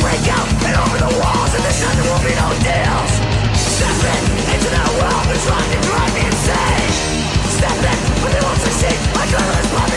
break out and over the walls And this time there will be no deals Stepping into that world that's trying to drive me insane but they won't succeed My colorless body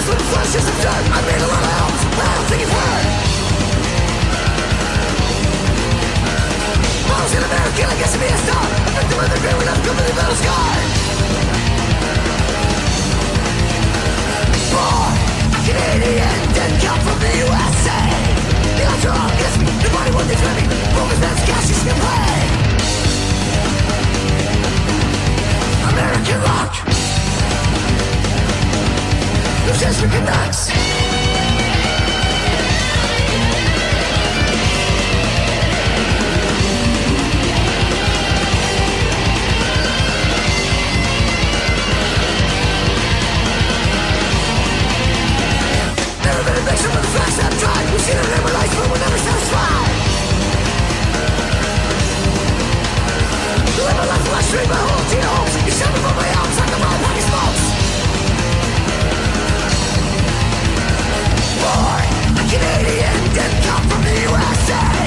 fears when flesh is dirt I made a lot of help, I don't think it's heard I was an American, I guess to be a star. A victim of the grim enough company battle scar Born Canadian, come from the USA The me, me our life but we're never satisfied Live a life of dream, my whole teen hopes You shut me from my arms like a of smokes born a Canadian, didn't come from the USA.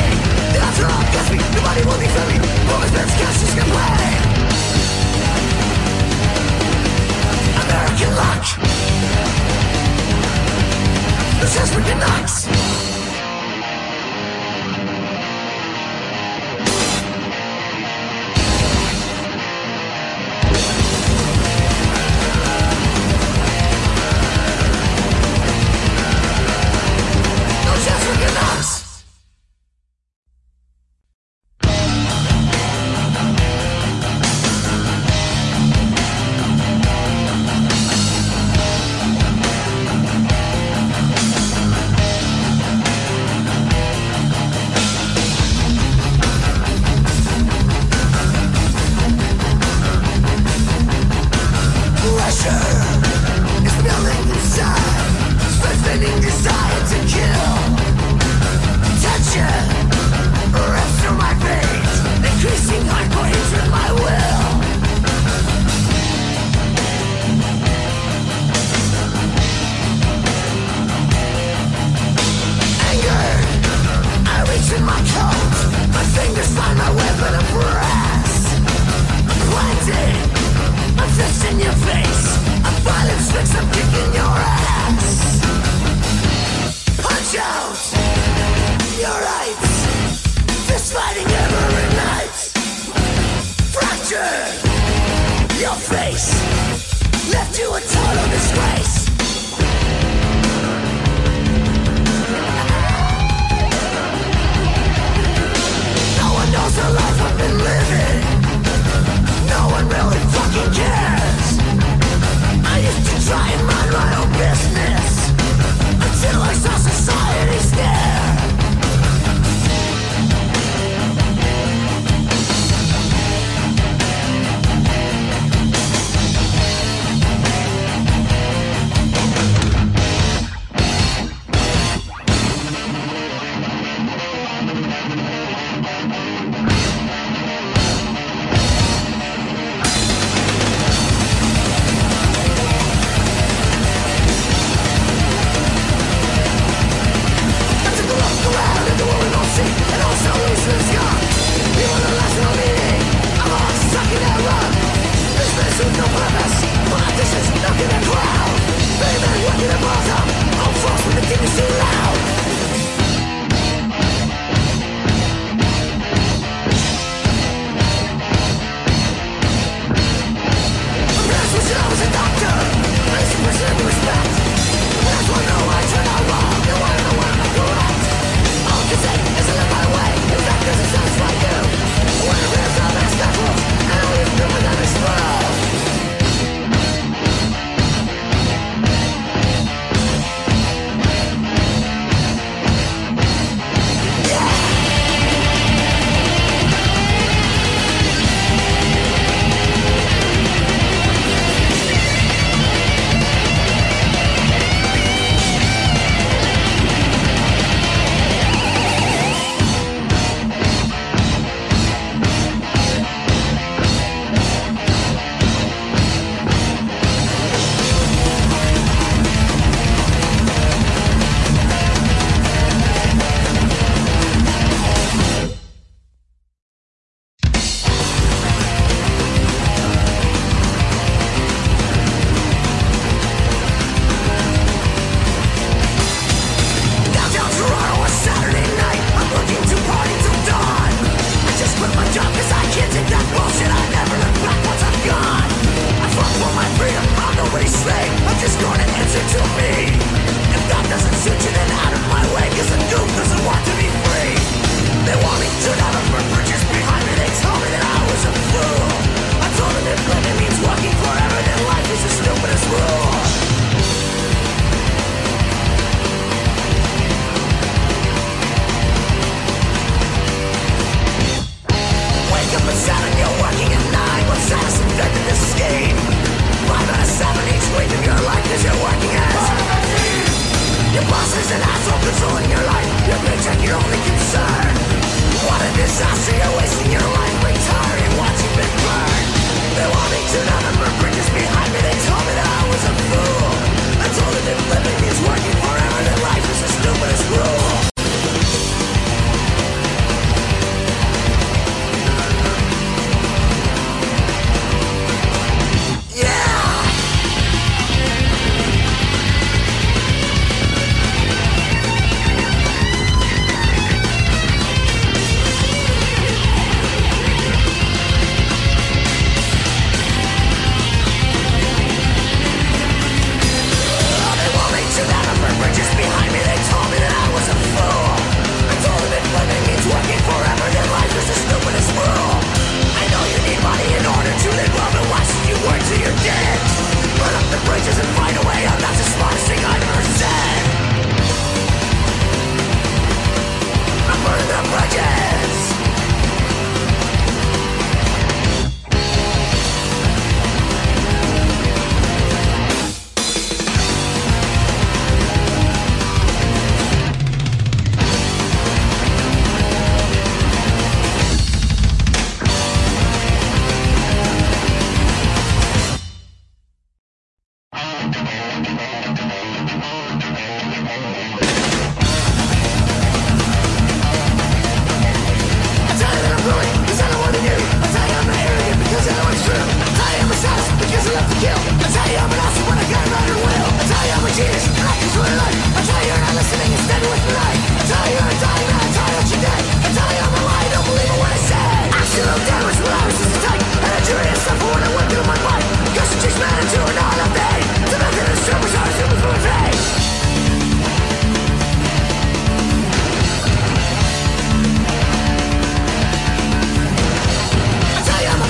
enough I tell you I'm an awesome when I got right and I tell you I'm a genius, and I can do it I tell you you're listening, instead with me life I tell you you're dying, man, I tell you that you're I tell you I'm a liar, don't believe a word I said Absolute damage will always is attack And I drew it in stuff when I went through my life Cause you just man into an all of me The method is super, so super for me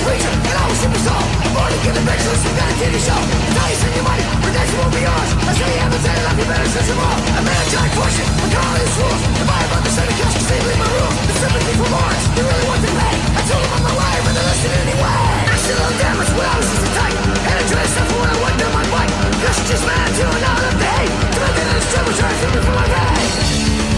preacher, and I was superstar morning in the pictures, we got a TV show. It's you send your money, protection won't be yours. I say you haven't said it, I'm your better since you're wrong. I'm an anti portion, I'm calling this rules. If I have understanding cash, cause they leave my room. The sympathy for Mars, they really want to pay. I told them I'm alive, and they listen anyway. I still don't damage when I was just a tight. And I dressed up when I went down my bike. Cause just mad to another day. Threatening this trouble, trying to my veins.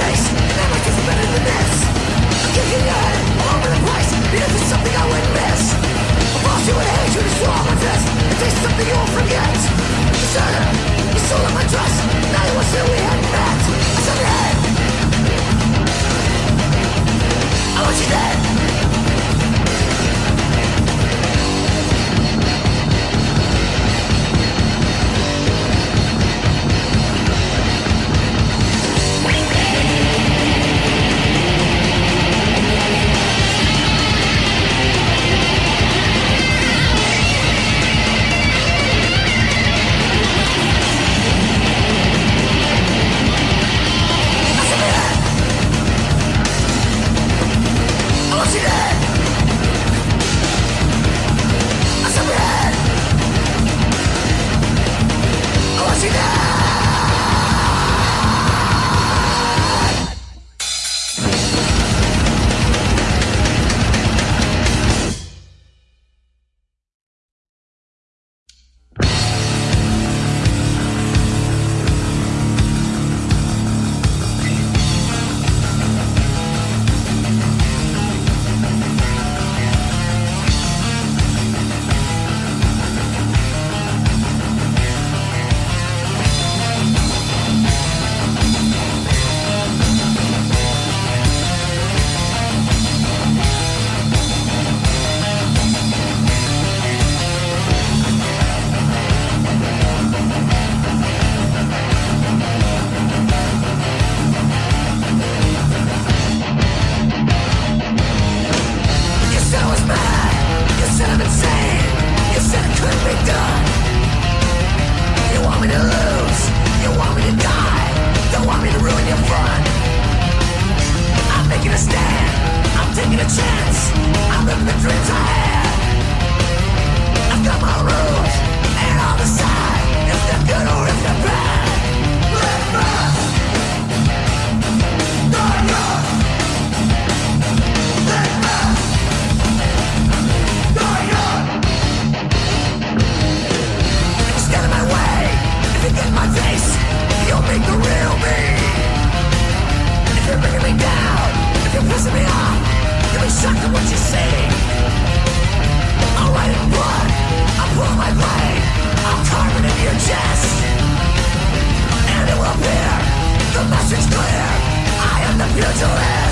face this. I'm kicking your head all over the place. It's something I would miss. I you in my fist It something you won't forget. Trust Now we had met. I your head. I want you dead. exactly what you say I'll write in blood, I'll pull my blade I'll carve it into your chest. And it will appear, the message clear. I am the futurist